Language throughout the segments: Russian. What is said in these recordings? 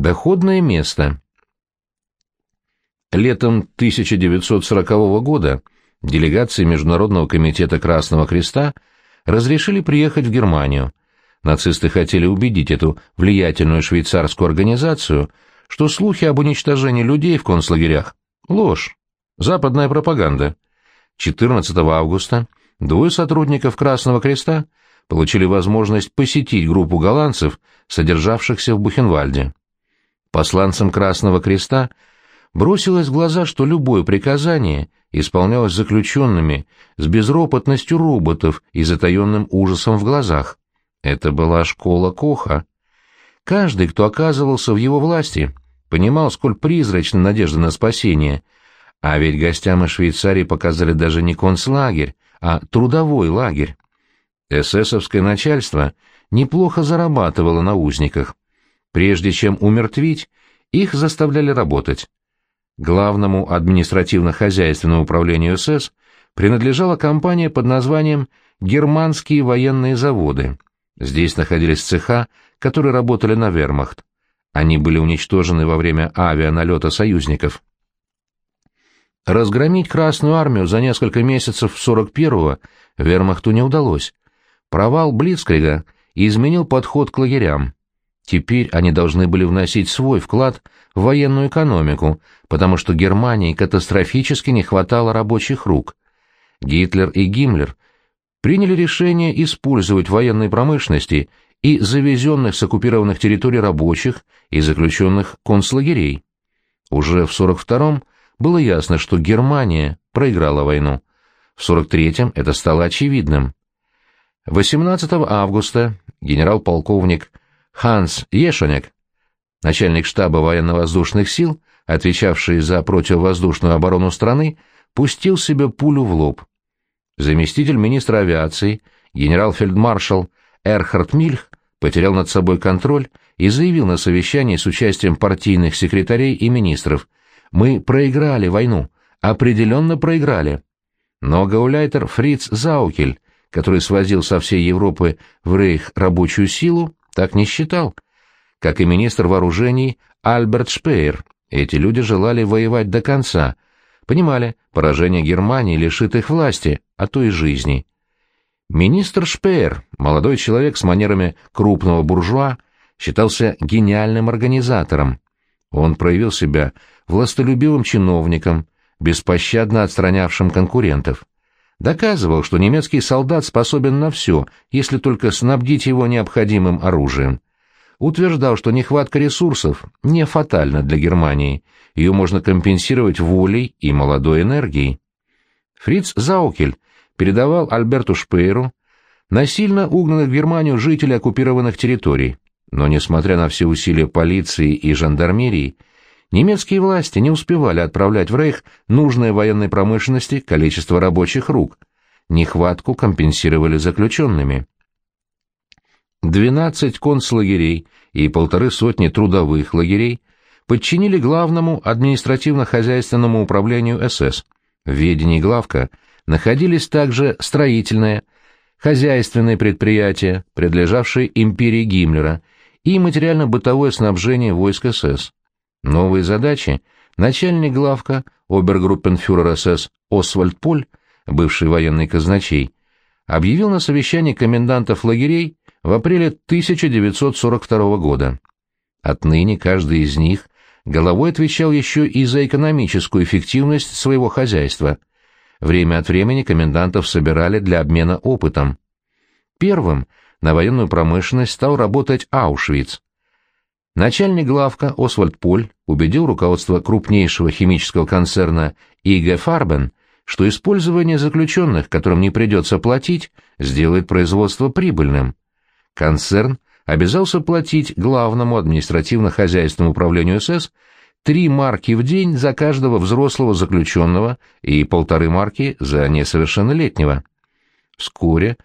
Доходное место. Летом 1940 года делегации Международного комитета Красного Креста разрешили приехать в Германию. Нацисты хотели убедить эту влиятельную швейцарскую организацию, что слухи об уничтожении людей в концлагерях – ложь, западная пропаганда. 14 августа двое сотрудников Красного Креста получили возможность посетить группу голландцев, содержавшихся в Бухенвальде. Посланцам Красного Креста бросилось в глаза, что любое приказание исполнялось заключенными с безропотностью роботов и затаенным ужасом в глазах. Это была школа Коха. Каждый, кто оказывался в его власти, понимал, сколь призрачна надежда на спасение, а ведь гостям из Швейцарии показали даже не концлагерь, а трудовой лагерь. Эсэсовское начальство неплохо зарабатывало на узниках. Прежде чем умертвить, их заставляли работать. Главному административно-хозяйственному управлению СС принадлежала компания под названием «Германские военные заводы». Здесь находились цеха, которые работали на вермахт. Они были уничтожены во время авианалета союзников. Разгромить Красную армию за несколько месяцев 41-го вермахту не удалось. Провал Блицкрига изменил подход к лагерям. Теперь они должны были вносить свой вклад в военную экономику, потому что Германии катастрофически не хватало рабочих рук. Гитлер и Гиммлер приняли решение использовать военной промышленности и завезенных с оккупированных территорий рабочих и заключенных концлагерей. Уже в 42-м было ясно, что Германия проиграла войну. В 43-м это стало очевидным. 18 августа генерал-полковник Ханс Ешенек, начальник штаба военно-воздушных сил, отвечавший за противовоздушную оборону страны, пустил себе пулю в лоб. Заместитель министра авиации, генерал-фельдмаршал Эрхард Мильх, потерял над собой контроль и заявил на совещании с участием партийных секретарей и министров «Мы проиграли войну, определенно проиграли». Но гауляйтер Фриц Заукель, который свозил со всей Европы в Рейх рабочую силу, так не считал. Как и министр вооружений Альберт Шпеер, эти люди желали воевать до конца, понимали, поражение Германии лишит их власти, а то и жизни. Министр Шпеер, молодой человек с манерами крупного буржуа, считался гениальным организатором. Он проявил себя властолюбивым чиновником, беспощадно отстранявшим конкурентов доказывал, что немецкий солдат способен на все, если только снабдить его необходимым оружием. Утверждал, что нехватка ресурсов не фатальна для Германии, ее можно компенсировать волей и молодой энергией. Фриц Заукель передавал Альберту Шпейру насильно угнанных в Германию жителей оккупированных территорий, но, несмотря на все усилия полиции и жандармерии, Немецкие власти не успевали отправлять в Рейх нужное военной промышленности количество рабочих рук. Нехватку компенсировали заключенными. 12 концлагерей и полторы сотни трудовых лагерей подчинили главному административно-хозяйственному управлению СС. В ведении главка находились также строительные, хозяйственные предприятия, принадлежавшие империи Гиммлера, и материально-бытовое снабжение войск СС. Новые задачи начальник главка, обергруппенфюрер СС Освальд Поль, бывший военный казначей, объявил на совещании комендантов лагерей в апреле 1942 года. Отныне каждый из них головой отвечал еще и за экономическую эффективность своего хозяйства. Время от времени комендантов собирали для обмена опытом. Первым на военную промышленность стал работать Аушвиц. Начальник главка Освальд Поль убедил руководство крупнейшего химического концерна ИГ Фарбен, что использование заключенных, которым не придется платить, сделает производство прибыльным. Концерн обязался платить главному административно-хозяйственному управлению СС три марки в день за каждого взрослого заключенного и полторы марки за несовершеннолетнего. Вскоре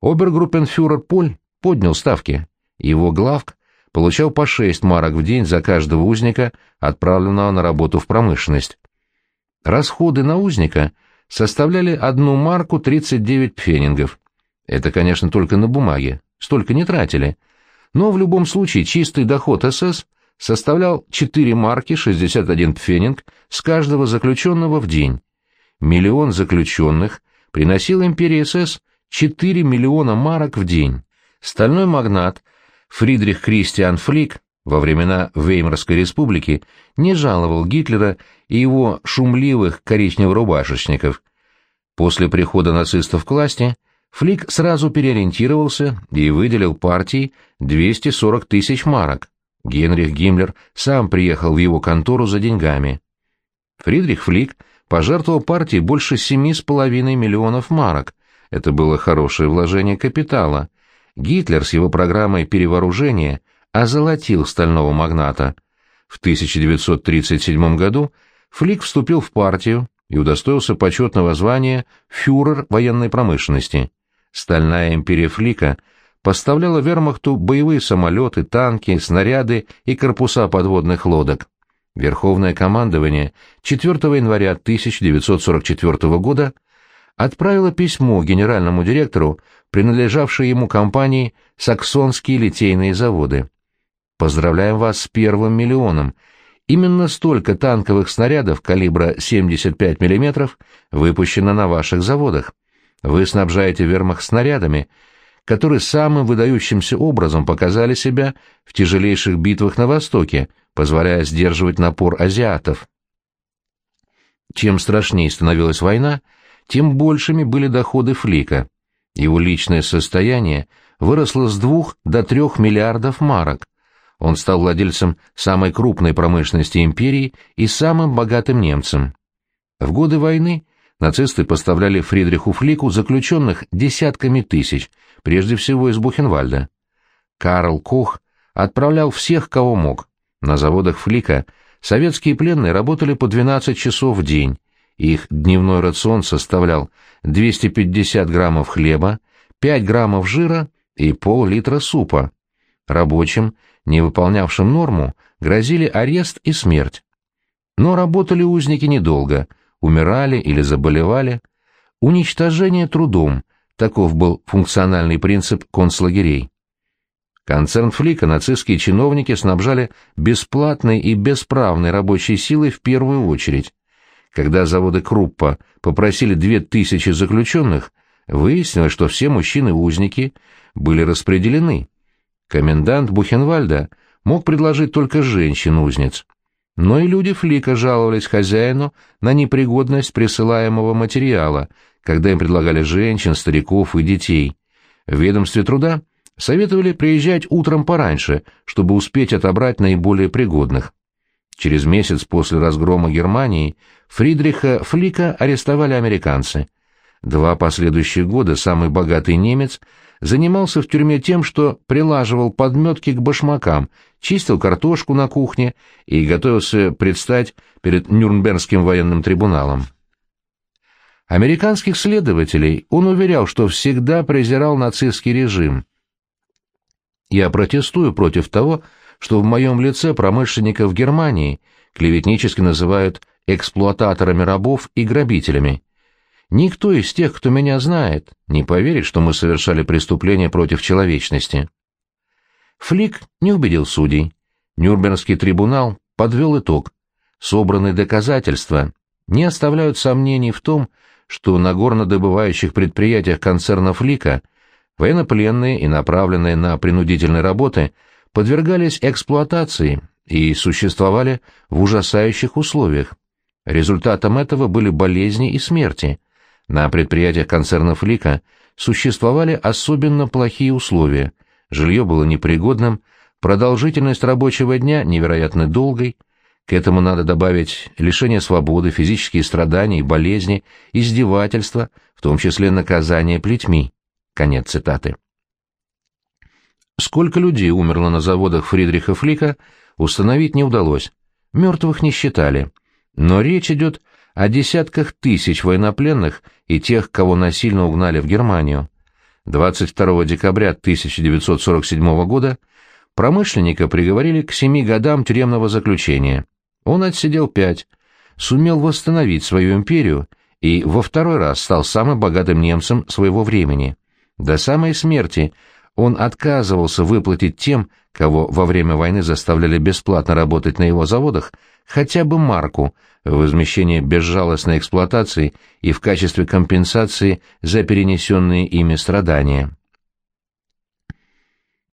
обергруппенфюрер Поль поднял ставки. Его главк получал по 6 марок в день за каждого узника, отправленного на работу в промышленность. Расходы на узника составляли одну марку 39 пфенингов. Это, конечно, только на бумаге, столько не тратили. Но в любом случае чистый доход СС составлял 4 марки 61 пфенинг с каждого заключенного в день. Миллион заключенных приносил империи СС 4 миллиона марок в день. Стальной магнат Фридрих Кристиан Флик во времена Веймарской республики не жаловал Гитлера и его шумливых коричнево-рубашечников. После прихода нацистов к власти Флик сразу переориентировался и выделил партии 240 тысяч марок. Генрих Гиммлер сам приехал в его контору за деньгами. Фридрих Флик пожертвовал партии больше 7,5 миллионов марок. Это было хорошее вложение капитала. Гитлер с его программой перевооружения озолотил стального магната. В 1937 году Флик вступил в партию и удостоился почетного звания «фюрер военной промышленности». Стальная империя Флика поставляла вермахту боевые самолеты, танки, снаряды и корпуса подводных лодок. Верховное командование 4 января 1944 года отправило письмо генеральному директору, принадлежавшей ему компании «Саксонские литейные заводы». Поздравляем вас с первым миллионом. Именно столько танковых снарядов калибра 75 мм выпущено на ваших заводах. Вы снабжаете вермах снарядами, которые самым выдающимся образом показали себя в тяжелейших битвах на Востоке, позволяя сдерживать напор азиатов. Чем страшнее становилась война, тем большими были доходы Флика. Его личное состояние выросло с двух до трех миллиардов марок. Он стал владельцем самой крупной промышленности империи и самым богатым немцем. В годы войны нацисты поставляли Фридриху Флику заключенных десятками тысяч, прежде всего из Бухенвальда. Карл Кох отправлял всех, кого мог. На заводах Флика советские пленные работали по 12 часов в день, их дневной рацион составлял 250 граммов хлеба, 5 граммов жира и пол-литра супа. Рабочим – не выполнявшим норму, грозили арест и смерть. Но работали узники недолго, умирали или заболевали. Уничтожение трудом – таков был функциональный принцип концлагерей. Концерн Флика нацистские чиновники снабжали бесплатной и бесправной рабочей силой в первую очередь. Когда заводы Круппа попросили две тысячи заключенных, выяснилось, что все мужчины-узники были распределены. Комендант Бухенвальда мог предложить только женщин-узниц. Но и люди Флика жаловались хозяину на непригодность присылаемого материала, когда им предлагали женщин, стариков и детей. В ведомстве труда советовали приезжать утром пораньше, чтобы успеть отобрать наиболее пригодных. Через месяц после разгрома Германии Фридриха Флика арестовали американцы. Два последующих года самый богатый немец занимался в тюрьме тем, что прилаживал подметки к башмакам, чистил картошку на кухне и готовился предстать перед Нюрнбергским военным трибуналом. Американских следователей он уверял, что всегда презирал нацистский режим. «Я протестую против того, что в моем лице промышленников Германии клеветнически называют эксплуататорами рабов и грабителями. Никто из тех, кто меня знает, не поверит, что мы совершали преступление против человечности. Флик не убедил судей. Нюрнбергский трибунал подвел итог. Собранные доказательства не оставляют сомнений в том, что на горнодобывающих предприятиях концерна Флика военнопленные и направленные на принудительные работы подвергались эксплуатации и существовали в ужасающих условиях. Результатом этого были болезни и смерти – на предприятиях концерна Флика существовали особенно плохие условия, жилье было непригодным, продолжительность рабочего дня невероятно долгой, к этому надо добавить лишение свободы, физические страдания и болезни, издевательства, в том числе наказание плетьми. Конец цитаты. Сколько людей умерло на заводах Фридриха Флика, установить не удалось. Мертвых не считали. Но речь идет о десятках тысяч военнопленных и тех, кого насильно угнали в Германию. 22 декабря 1947 года промышленника приговорили к семи годам тюремного заключения. Он отсидел пять, сумел восстановить свою империю и во второй раз стал самым богатым немцем своего времени. До самой смерти Он отказывался выплатить тем, кого во время войны заставляли бесплатно работать на его заводах, хотя бы марку в возмещение безжалостной эксплуатации и в качестве компенсации за перенесенные ими страдания.